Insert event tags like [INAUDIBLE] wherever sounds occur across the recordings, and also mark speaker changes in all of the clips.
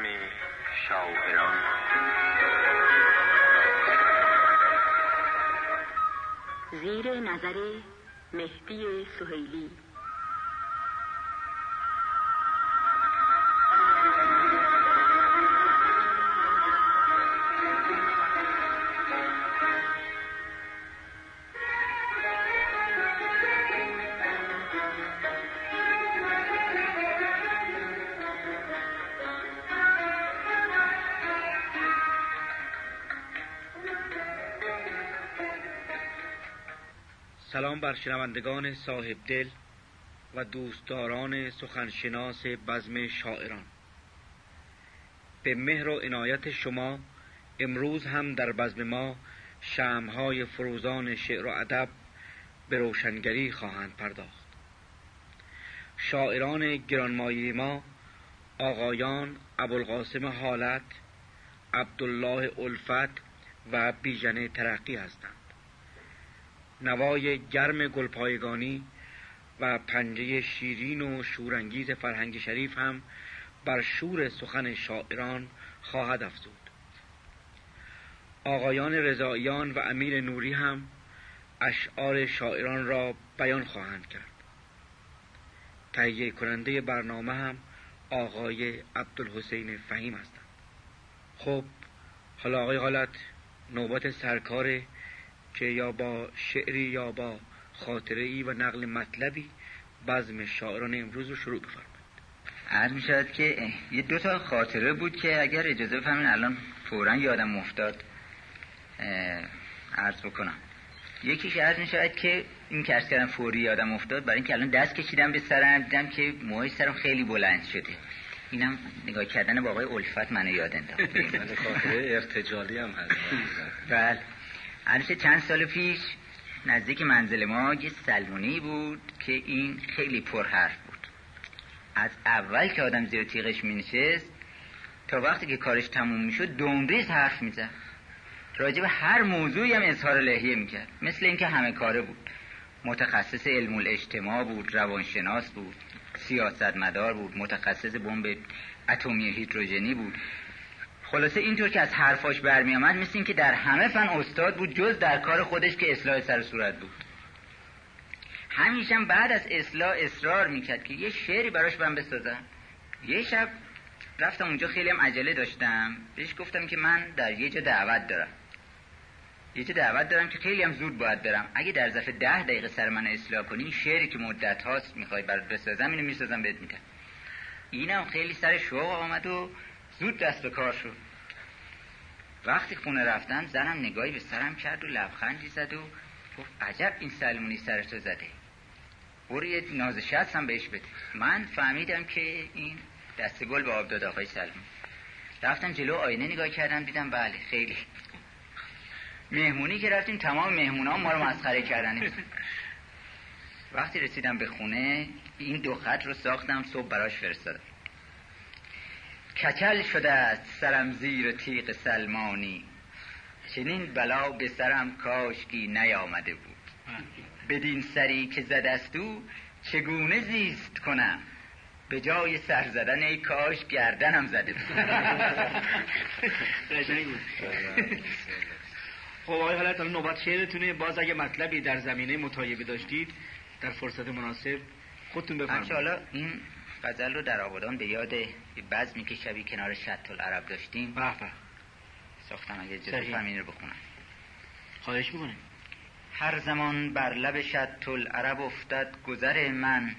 Speaker 1: بزم شاعران
Speaker 2: زیر نظر مہدی سهیلی
Speaker 3: بر شنوندگان صاحب دل و دوستداران سخنشناس بزم شاعران. به مهر و عنایت شما امروز هم در بزم ما شمهای فروزان شعر و ادب به روشنگری خواهند پرداخت. شاعران گرانمایه ما آقایان ابوالقاسم حالت عبدالله الفت و بیژن ترقی هستند. نوای گرم گلپایگانی و پنجه شیرین و شورانگیز فرهنگ شریف هم بر شور سخن شاعران خواهد افزود. آقایان رضاییان و امیر نوری هم اشعار شاعران را بیان خواهند کرد. تهیه کننده برنامه هم آقای عبدالحسین فهیم هستند. خب حالا آقای حالت نوبت سرکار که یا با شعری یا با خاطره ای و نقل مطلبی بزم شاعران امروز رو شروع بفرمایید.
Speaker 4: عرض می شود که یه دو تا خاطره بود که اگر اجازه بفرمین الان فورا یادم افتاد. عرض بکنم. یکیش عرض می شود که این که عرض کردم فوری یادم افتاد برای اینکه الان دست کشیدم به سرم دیدم که موهای سرم خیلی بلند شده. اینم نگاه کردن با آقای الفت منو یاد انداخت. [LAUGHS]
Speaker 1: خاطره ارتجالی هم هست.
Speaker 4: بله. عرش چند سال پیش نزدیک منزل ما یه سلمونی بود که این خیلی پرحرف بود. از اول که آدم زیر تیغش می نشست تا وقتی که کارش تموم می‌شد دونریز حرف می‌زد. راجع به هر موضوعی هم اظهار لحیه می‌کرد. مثل اینکه همه کاره بود. متخصص علم الاجتماع بود روانشناس بود سیاستمدار بود متخصص بمب اتمی هیدروژنی بود. خلاصه اینطور که از حرفاش برمی آمد مثل اینکه در همه فن استاد بود جز در کار خودش که اصلاح سر صورت بود. همیشه بعد از اصلاح اصرار می‌کرد که یه شعری براش من بسازم. یه شب رفتم اونجا خیلی هم عجله داشتم. بهش گفتم که من در یه جا دعوت دارم. یه جا دعوت دارم که خیلی هم زود باید برم. اگه در ظرف ده دقیقه سر من اصلاح کنی شعری که مدت هاست می‌خوای برات بسازم اینو می‌سازم بهت میدم اینم خیلی سر شوق آمد و زود دست به کار شد. وقتی خونه رفتم زنم نگاهی به سرم کرد و لبخندی زد و گفت عجب این سلمونی سرتو زده. برو یه نازش هم بهش بده. من فهمیدم که این دست گل به آبداد آقای سلمون. رفتم جلو آینه نگاه کردم دیدم بله خیلی. مهمونی که رفتیم تمام مهمونا ما رو مسخره کردن. وقتی رسیدم به خونه این دو خط رو ساختم صبح براش فرستادم. کچل شده است سرم زیر تیغ سلمانی. چنین بلا به سرم کاشکی نیامده بود. بدین سری که زدست او چگونه زیست کنم؟ به جای سر زدن ای کاش گردنم زده بود.
Speaker 3: خب آقای حالت نوبت شعرتونه. باز اگه مطلبی در زمینه متایبه داشتید در فرصت مناسب خودتون بفرمایید.
Speaker 4: این غزل رو در آبادان به یاد بزمی که شبی کنار شط العرب داشتیم.
Speaker 3: بحبه.
Speaker 4: ساختم اگه جزو همین رو بخونم.
Speaker 3: خواهش می‌کنم.
Speaker 4: هر زمان بر لب شط العرب افتد گذر من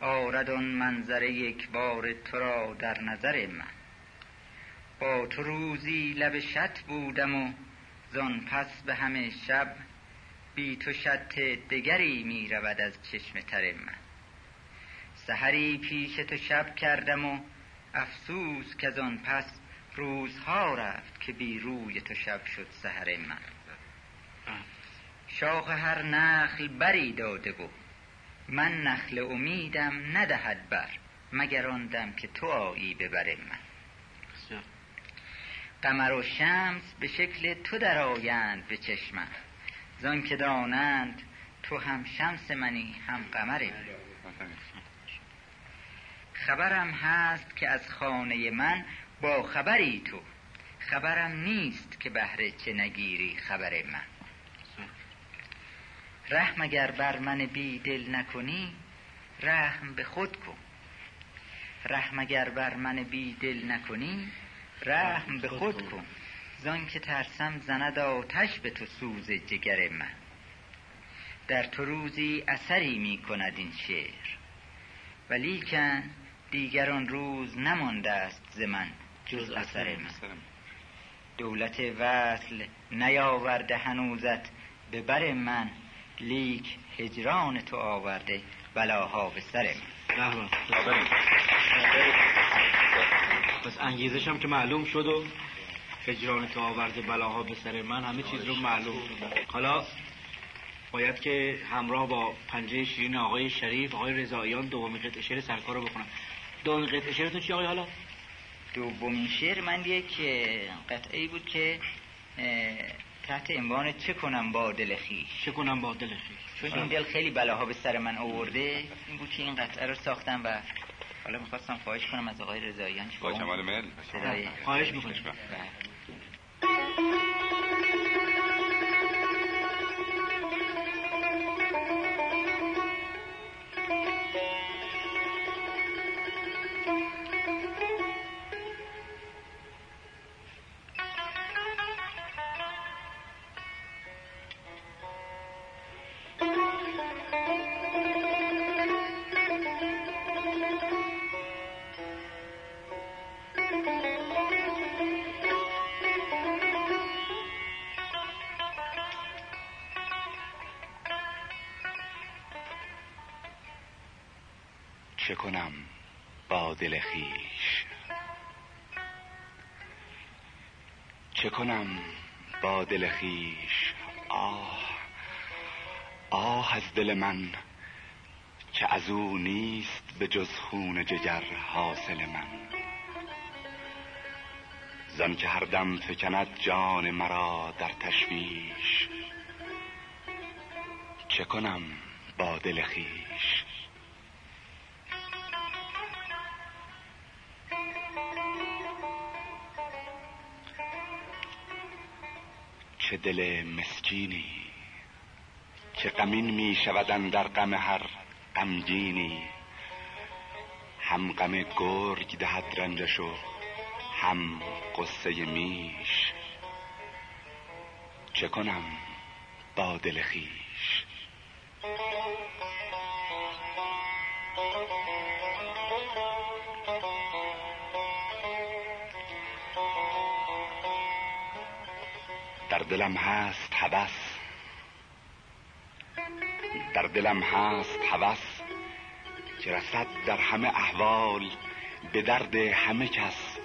Speaker 4: آرد منظر یک بار تو را در نظر من. با تو روزی لب شط بودم و زان پس به همه شب بی تو شط دگری می رود از چشم تر من. سحری پیش تو شب کردم و افسوس که از آن پس روزها رفت که بی روی تو شب شد سحر من. شاخ هر نخل بری داده و من نخل امیدم ندهد بر مگر آن دم که تو آیی ببر من. قمر و شمس به شکل تو درآیند به چشمم. زان که دانند تو هم شمس منی هم قمر منی خبرم هست که از خانه من با خبری تو. خبرم نیست که بهره چه نگیری خبر من. رحم اگر بر من بی دل نکنی رحم به خود کن. رحم اگر بر من بی دل نکنی رحم به خود کن. زان که ترسم زند آتش به تو سوز جگر من. در تو روزی اثری می کند این شعر. ولیکن دیگر آن روز نمانده است ز من جز اثر من. دولت وصل نیاورده هنوزت به بر من لیک هجران تو آورده بلاها به سر من.
Speaker 3: بله، پس انگیزش هم که معلوم شد و هجران تو آورده بلاها به سر من همه چیز رو معلوم. حالا باید که همراه با پنجه شیرین آقای شریف آقای رضاییان دومی قطع شعر سرکار رو بخونم. دومین قطعه شعرتون چی آقای حالا؟
Speaker 4: دومین شعر من که قطعه بود که تحت عنوان چه کنم با دل خیش.
Speaker 3: چه کنم با دل خیش؟
Speaker 4: چون این دل خیلی بلاها به سر من آورده. این بود که این قطعه رو ساختم و حالا می‌خواستم خواهش کنم از آقای رضاییان
Speaker 5: با کمال میل
Speaker 3: خواهش می‌کنم.
Speaker 5: بله. با دل خیش. چه کنم با دل خیش؟ آه آه از دل من چه از او نیست به جز خون جگر حاصل من. زن که هر دم فکند جان مرا در تشویش. چه کنم با دل خیش؟ چه دل مسکینی چه غمین می شودن در غم هر غمگینی. هم غم گرگ دهد رنجش هم قصه میش. چه کنم با دل خیش؟ در دلم هست هوس. در دلم هست هوس. که رسد در همه احوال به درد همه کس.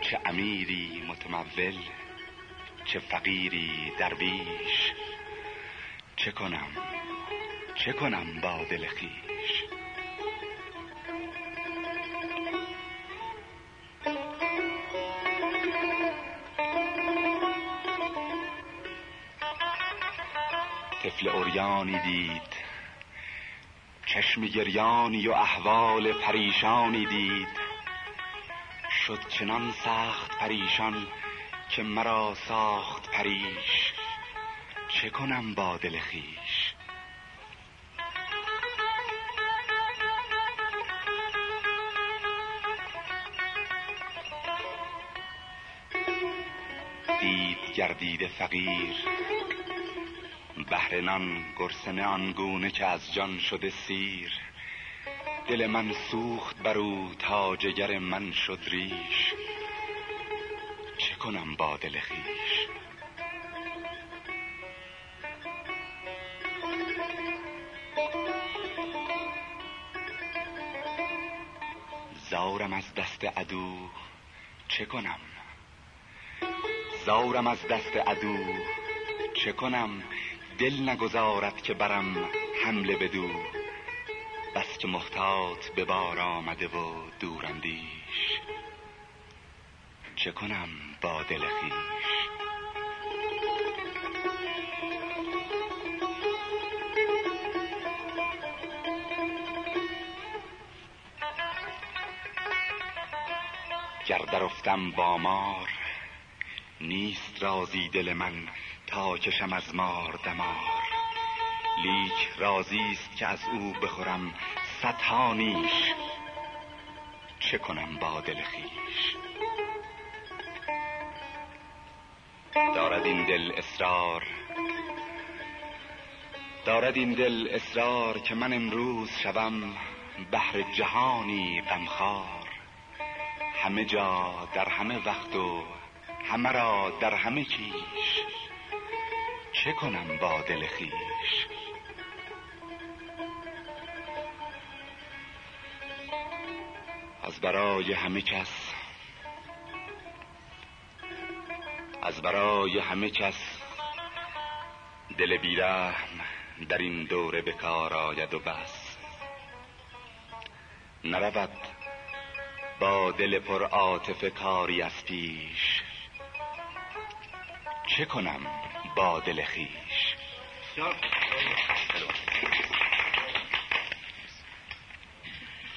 Speaker 5: چه امیری متمول چه فقیری درویش. چه کنم؟ چه کنم با دل خیش؟ شکل اوریانی دید. چشم گریانی و احوال پریشانی دید. شد چنان سخت پریشان که مرا ساخت پریش. چه کنم با دل خیش دید گردید فقیر. بهرنان گرسنه آنگونه که از جان شده سیر. دل من سوخت بر او تا جگر من شد ریش. چه کنم با دل خیش زارم از دست عدو چه کنم؟ زارم از دست عدو چه کنم؟ دل نگذارد که برم حمله بدو بس که محتاط به بار آمده و دوراندیش. چه کنم با دل خیش؟ گر درفتم با مار نیست رازی دل من. تا چشم از مار دمار. لیک رازی است که از او بخورم ستانیش نیش. چه کنم با دل خیش دارد این دل اصرار دارد این دل اصرار که من امروز شوم بهر جهانی غمخوار. همه جا در همه وقت و همه را در همه کیش. چه کنم با دل خیش؟ از برای همه کس از برای همه کس دل بیرحم در این دوره به کار آید و بس. نرود با دل پر عاطفه کاری از پیش. چه کنم با دل خیش.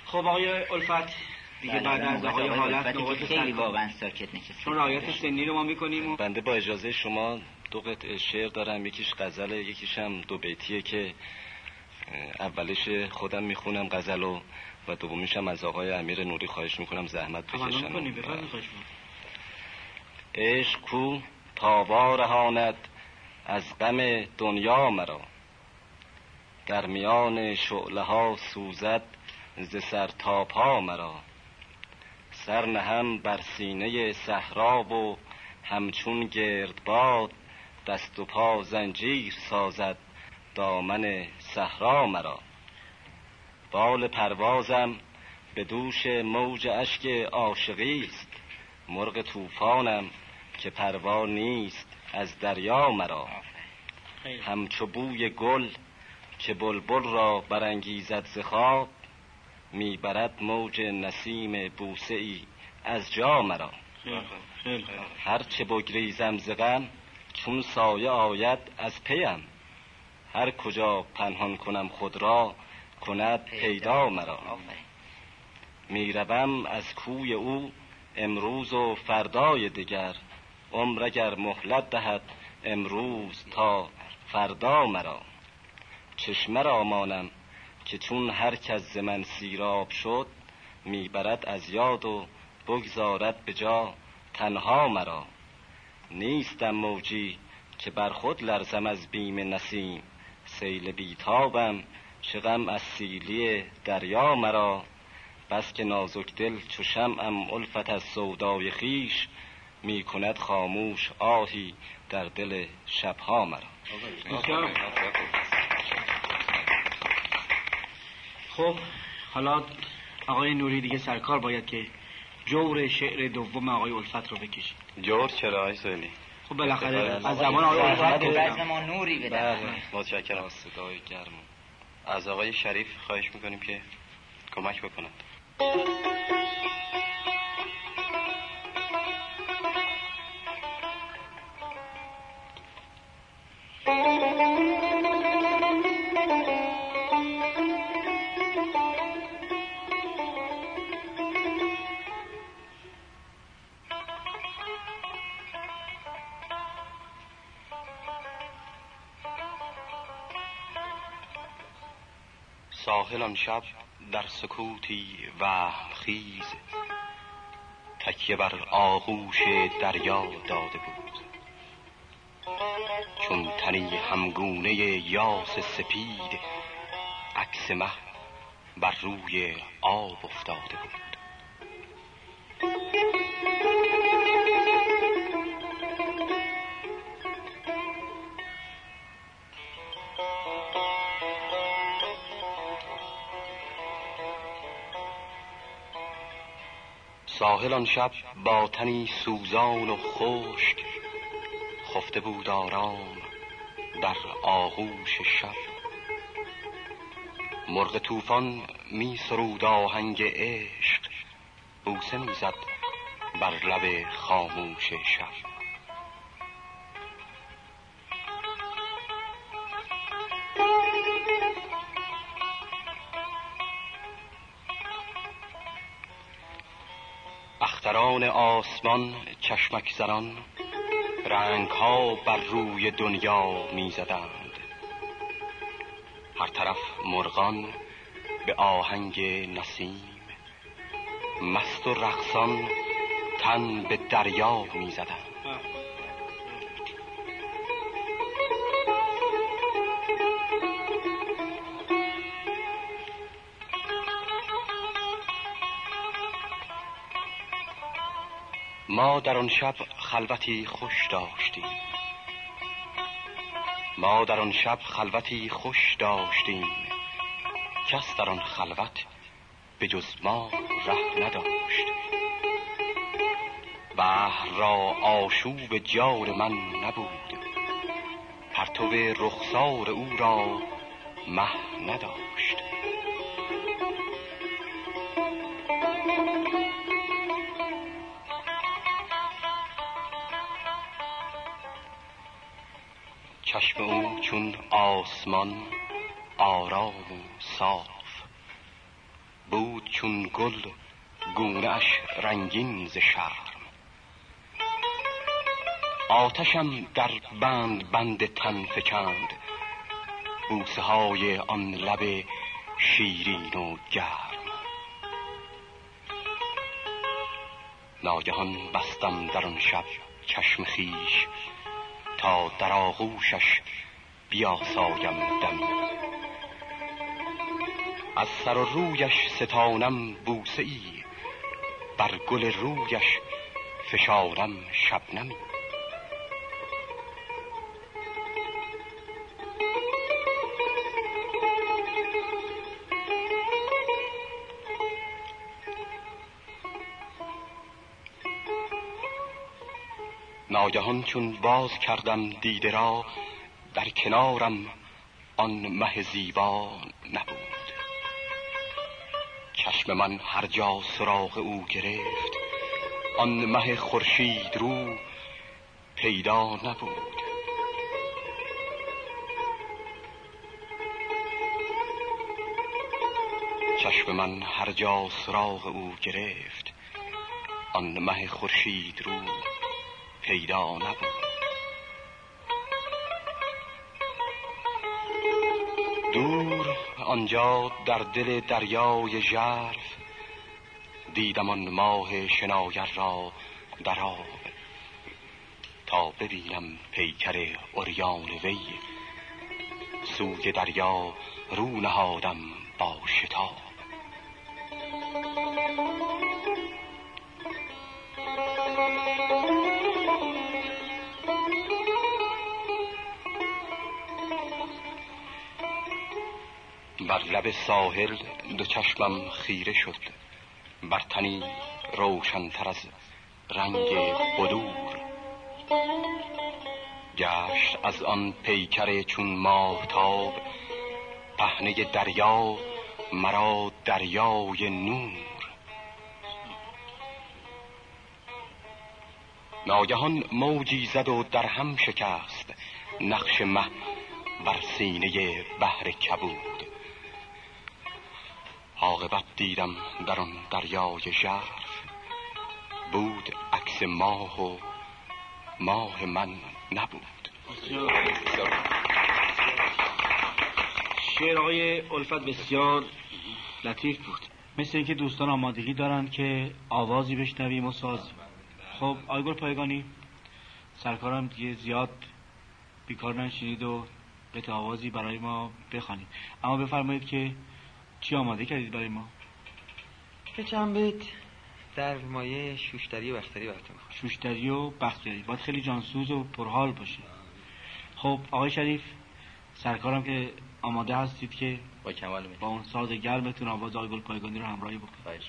Speaker 3: خب آقای الفت دیگه بله، بعد از بله، آقای حالت نوبت
Speaker 4: خیلی واقعا ساکت نشست
Speaker 3: چون رعایت سنی رو ما می‌کنیم و...
Speaker 6: بنده با اجازه شما دو قطع شعر دارم. یکیش غزله یکیش هم دو بیتیه که اولش خودم می‌خونم غزل و دومیش هم از آقای امیر نوری خواهش می‌کنم زحمت بکشن.
Speaker 3: بله.
Speaker 6: عشق کو تاوا رهاند از غم دنیا مرا. در میان شعله ها سوزد ز سر تا پا مرا. سر نهم بر سینه صحرا و همچون گردباد دست و پا زنجیر سازد دامن صحرا مرا. بال پروازم به دوش موج اشک عاشقی است. مرغ طوفانم که پروا نیست. از دریا مرا. همچو بوی گل که بلبل را برانگیزد ز خواب می‌برد موج نسیم بوسه ای از جا مرا. هر چه بگریزم ز غم چون سایه آید از پیم. هر کجا پنهان کنم خود را کند پیدا. مرا. می‌روم از کوی او امروز و فردای دیگر. عمر اگر مهلت دهد امروز تا فردا مرا. چشمه را مانم که چون هر کس ز من سیراب شد می‌برد از یاد و بگذارد به جا تنها مرا. نیستم موجی که بر خود لرزم از بیم نسیم. سیل بیتابم چه غم از سیلی دریا مرا. بس که نازک دل چو شمعم الفت از سودای خیش می کند خاموش آهی در دل شبها مرا.
Speaker 3: خب حالا آقای نوری دیگه سرکار باید که جور شعر دوم آقای الفت رو بکشید
Speaker 6: جور چرا آقای سویلی
Speaker 3: خب بالاخره
Speaker 6: بله.
Speaker 3: از زمان آقای
Speaker 4: بله.
Speaker 3: الفت
Speaker 4: به ما نوری بده
Speaker 6: بله. متشکرم. از صدای گرم. از آقای شریف خواهش می‌کنیم که کمک بکند. ساحلان شب در سکوتی و خیز تکیه بر آغوش دریا داده بود. چون تنی همگونه یاس سپید عکس مه بر روی آب افتاده بود. ساحل آن شب با تنی سوزان و خشک خفته بود آرام. در آغوش شب. مرغ طوفان می سرود آهنگ عشق بوسه می‌زد بر لب خاموش شب. اختران
Speaker 1: آسمان چشمک زران رنگ ها بر روی دنیا می زدند هر طرف مرغان به آهنگ نسیم مست و رقصان تن به دریا می زدند ما در آن شب خلوتی خوش داشتیم. ما در آن شب خلوتی خوش داشتیم. کس در آن خلوت به جز ما ره نداشت. بحر را آشوب جار من نبود. پرتو رخسار او را مه نداشت. جهان آرام و صاف. بود چون گل گونهاش رنگین ز شرم. آتشم در بند بند تن فکند. بوسه های آن لب شیرین و گرم. ناگهان بستم در آن شب چشم خیش تا در آغوشش بیاسایم دمی از سر و رویش ستانم بوسه ای بر گل رویش فشارم شبنمی. ناگهان چون باز کردم دیده را در کنارم آن مه زیبا نبود. چشم من هر جا سراغ او گرفت آن مه خورشید رو پیدا نبود. چشم من هر جا سراغ او گرفت آن مه خورشید رو پیدا نبود. دور آنجا در دل دریای ژرف. دیدم آن ماه شناگر را در آب. تا ببینم پیکر اریان وی. سوی دریا رو نهادم با شتاب. بر لب ساحل دو چشمم خیره شد. بر تنی روشنتر از رنگ قدور گشت از آن پیکر چون ماهتاب پهنه دریا مرا دریای نور. ناگهان موجی زد و در هم شکست نقش مه بر سینه بحر کبود. عاقبت دیدم در آن دریای شهر. بود عکس ماه و ماه من نبود.
Speaker 3: شعر آقای الفت بسیار لطیف بود. مثل اینکه دوستان آمادگی دارن که آوازی بشنویم و ساز. خب آیگل پایگانی. سرکارم دیگه زیاد بیکار نشینید و قطع آوازی برای ما بخوانید. اما بفرمایید که چی آماده کردید برای ما؟
Speaker 7: به چند در مایه شوشتری و بختری براتون
Speaker 3: شوشتری و بختری. باید خیلی جانسوز و پرحال باشه. خب آقای شریف سرکارم که آماده هستید که
Speaker 7: با کمال
Speaker 3: با اون ساز گرمتون آواز آقای گل پایگانی رو همراهی بکنید.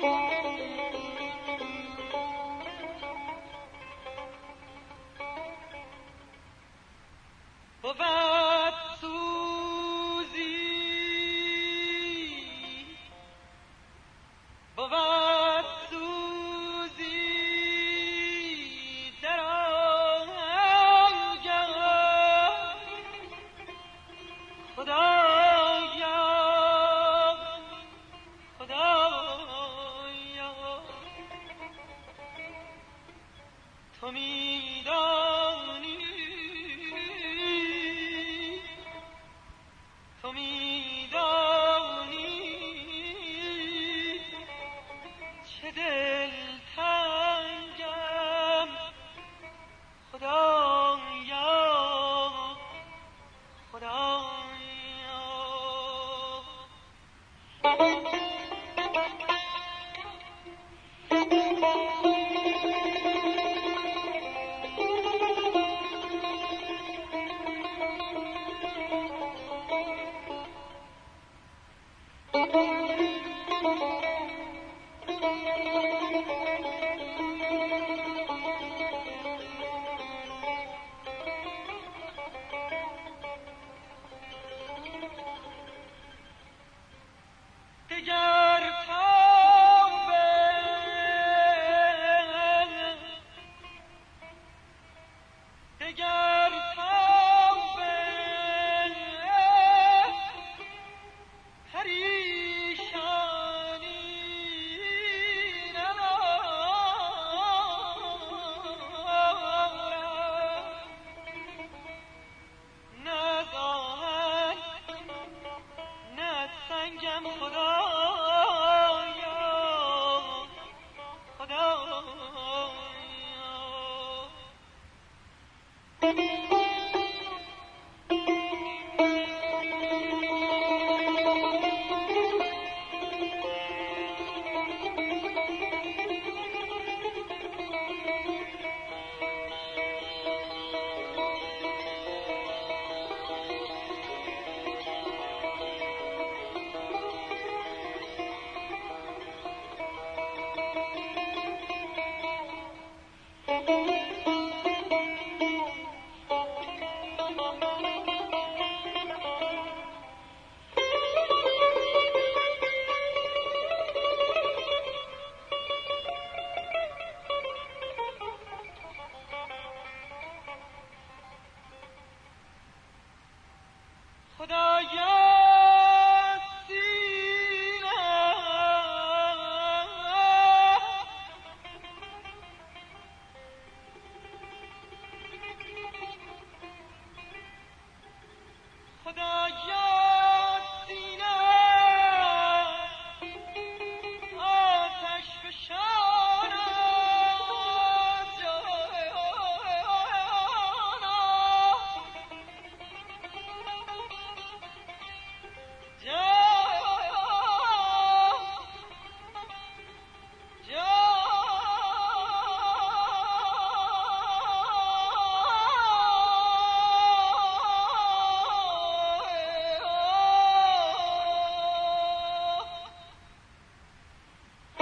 Speaker 7: کے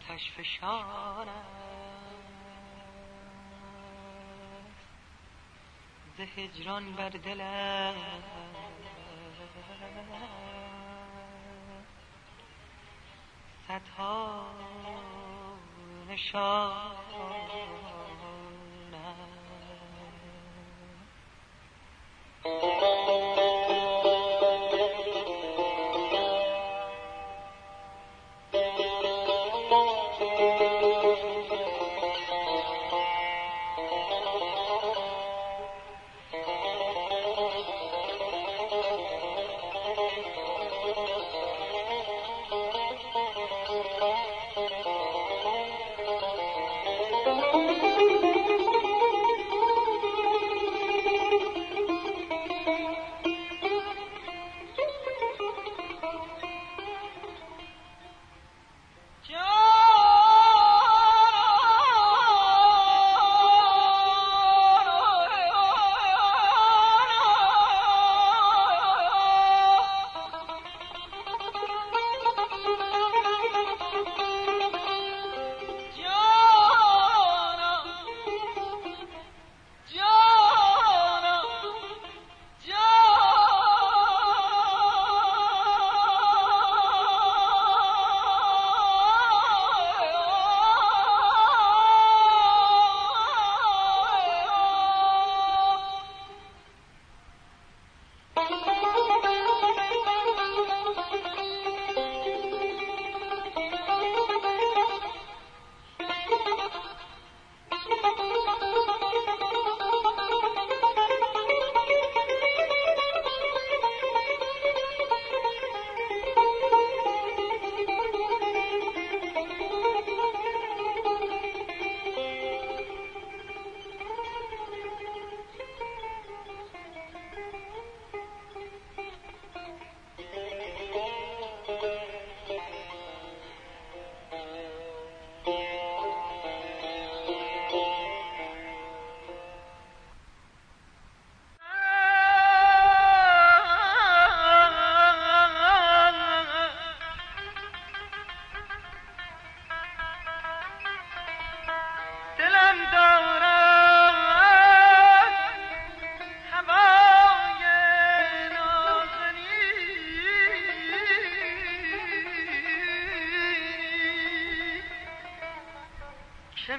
Speaker 7: آتش فشان ز هجران بر دلم صدها نشان۔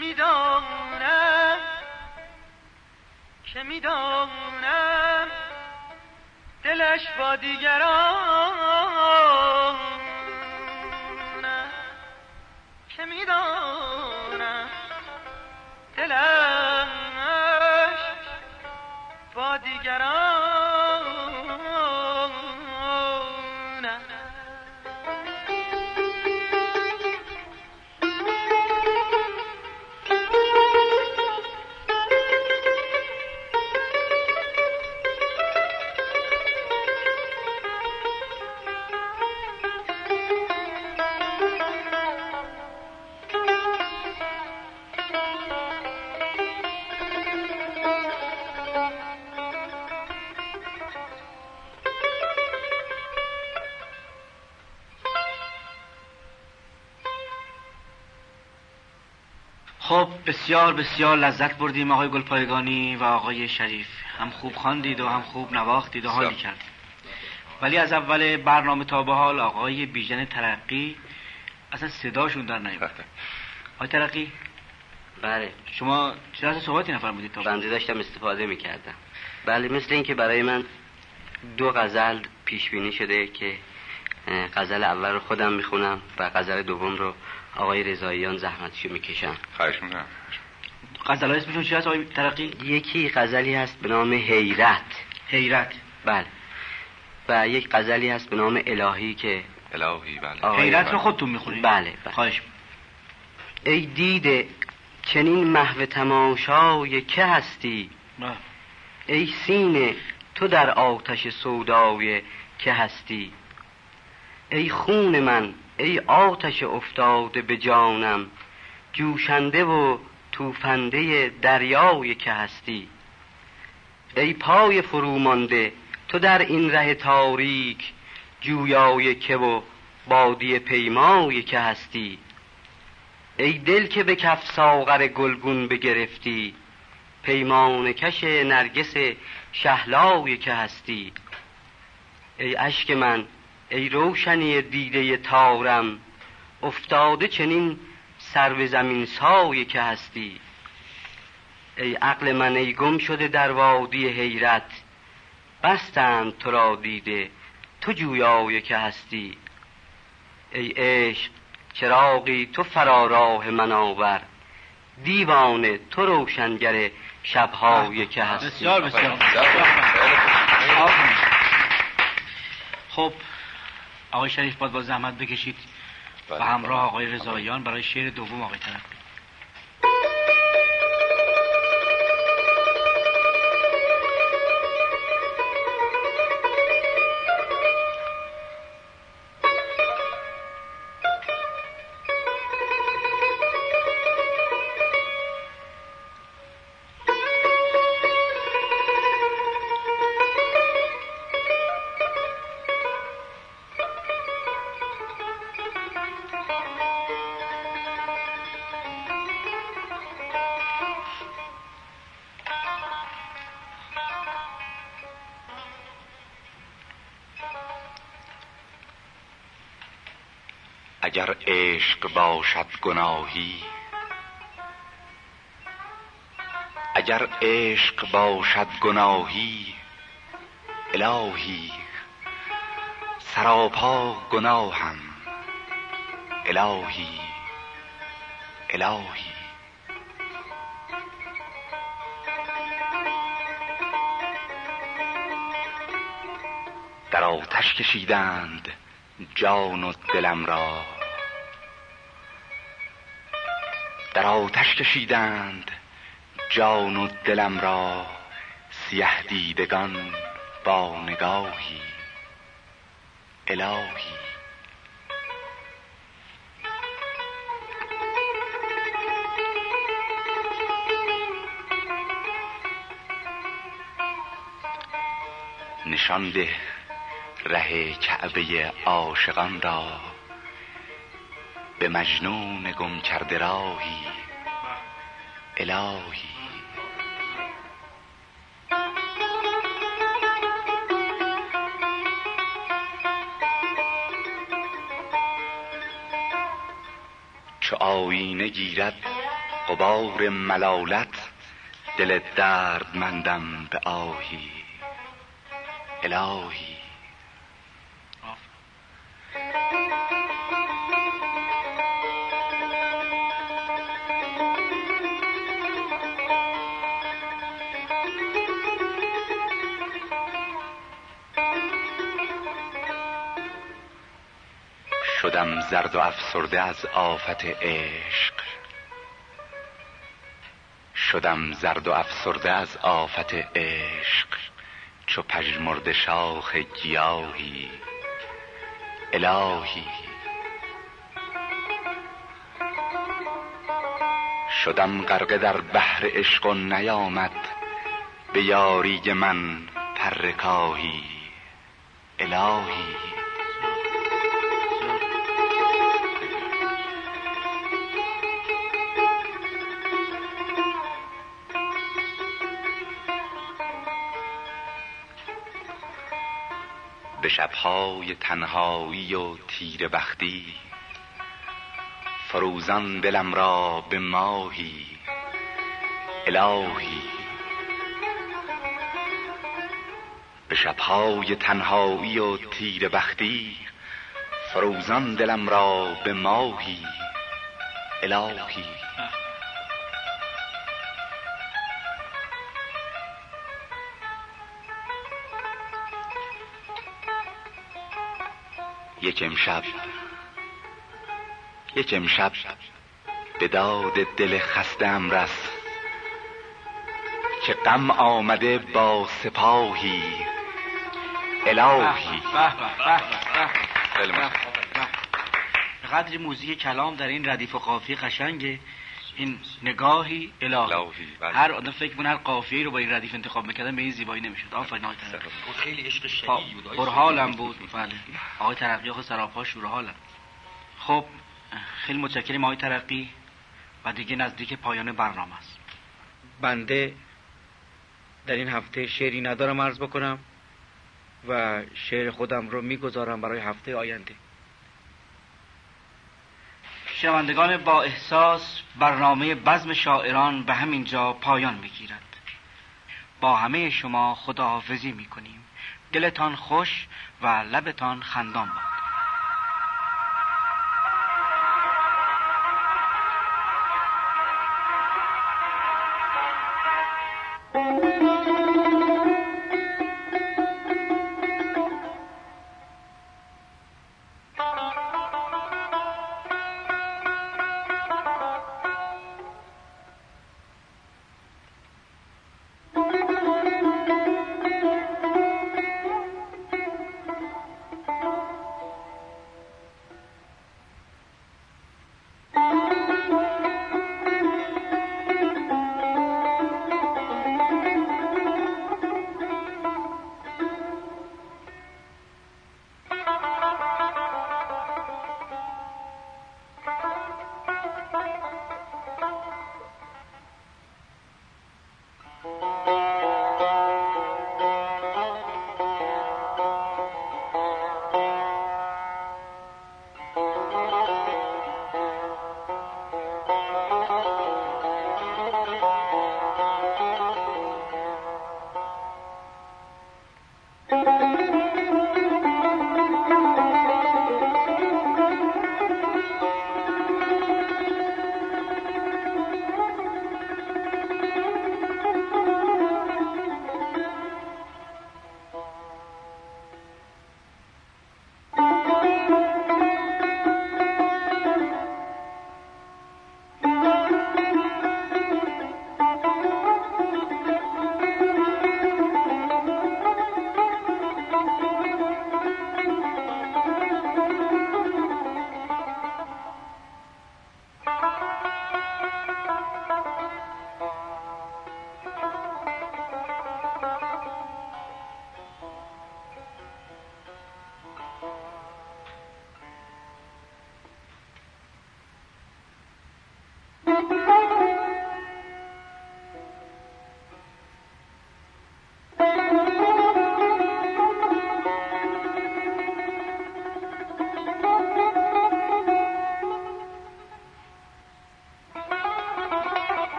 Speaker 8: می‌دانم. که می‌دانم؟ دلش با دیگران.
Speaker 3: بسیار بسیار لذت بردیم آقای گلپایگانی و آقای شریف. هم خوب خواندید و هم خوب نواختید و حالی کرد ولی از اول برنامه تا به حال آقای بیژن ترقی اصلا صداشون در نیومد بله. آقای ترقی؟
Speaker 9: بله.
Speaker 3: شما چرا از صحبتی نفر بودید تا
Speaker 9: بنده داشتم استفاده می‌کردم. بله مثل اینکه برای من دو غزل پیش بینی شده که غزل اول رو خودم می‌خونم و غزل دوم رو آقای رضاییان زحمتشو می‌کشن.
Speaker 5: خواهش می‌کنم.
Speaker 3: غزل های اسمشون چی هست؟ آقای ترقی؟
Speaker 9: یکی غزلی هست به نام حیرت.
Speaker 3: حیرت.
Speaker 9: بله. و یک غزلی هست به نام الهی که
Speaker 5: الهی بله.
Speaker 3: حیرت رو بله. خودتون می‌خونید؟
Speaker 9: بله, بله.
Speaker 3: خواهش.
Speaker 9: ای دیده چنین محو تماشای که هستی؟
Speaker 3: بله.
Speaker 9: ای سینه تو در آتش سودای که هستی؟ ای خون من ای آتش افتاده به جانم جوشنده و توفنده دریایی که هستی. ای پای فرومانده تو در این ره تاریک جویای که و بادی پیمایی که هستی. ای دل که به کف ساغر گلگون بگرفتی پیمان کش نرگس شهلاوی که هستی. ای اشک من ای روشنی دیده تارم افتاده چنین سرو زمین سایه که هستی. ای عقل من ای گم شده در وادی حیرت. بستند تو را دیده تو جویای که هستی. ای عشق چراغی تو فراراه من آور. دیوانه تو روشنگر شبهایی که هستی.
Speaker 3: بسیار بسیار. خب آقای شریف باید با زحمت بکشید. بله، و
Speaker 5: بله.
Speaker 3: همراه آقای رضاییان برای شعر دوم آقای تنفر
Speaker 5: اگر عشق باشد گناهی اگر عشق باشد گناهی الهی سراپا گناهم الهی الهی. در آتش کشیدند جان و دلم را. در آتش کشیدند جان و دلم را. سیه دیدگان با نگاهی. الهی. نشان ده ره کعبه عاشقان را به مجنون گم کرده راهی الهی. چو آینه گیرد قبار ملالت دل درد مندم به آهی الهی. زرد و افسرده از آفت عشق. شدم زرد و افسرده از آفت عشق. چو پژمرده شاخ گیاهی. الهی. شدم غرق در بحر عشق و نیامد. به یاری من پرکاهی الهی. شبهای تنهایی و تیر بختی. فروزان دلم را به ماهی الهی. به شبهای تنهایی و تیر بختی فروزان دلم را به ماهی الهی. یک امشب یک امشب به داد دل خسته ام رس که غم آمده با سپاهی الهی.
Speaker 3: قدر موزی کلام در این ردیف و قشنگه. این نگاهی الهی
Speaker 5: بله.
Speaker 3: هر آدم فکر من هر قافیه رو با این ردیف انتخاب می‌کردن به این زیبایی نمی‌شد. آفرین آقای ترقی
Speaker 7: خیلی عشق
Speaker 3: خب،
Speaker 7: شدید بود
Speaker 3: پرحالم بود. بله. آقای ترقی آقا سراپا شورحالم خب خیلی متشکرم آقای ترقی و دیگه نزدیک پایان برنامه است. بنده در این هفته شعری ندارم عرض بکنم و شعر خودم رو می‌گذارم برای هفته آینده. شنوندگان با احساس برنامه بزم شاعران به همین جا پایان می‌گیرد. با همه شما خداحافظی می‌کنیم. دلتان خوش و لبتان خندان باد.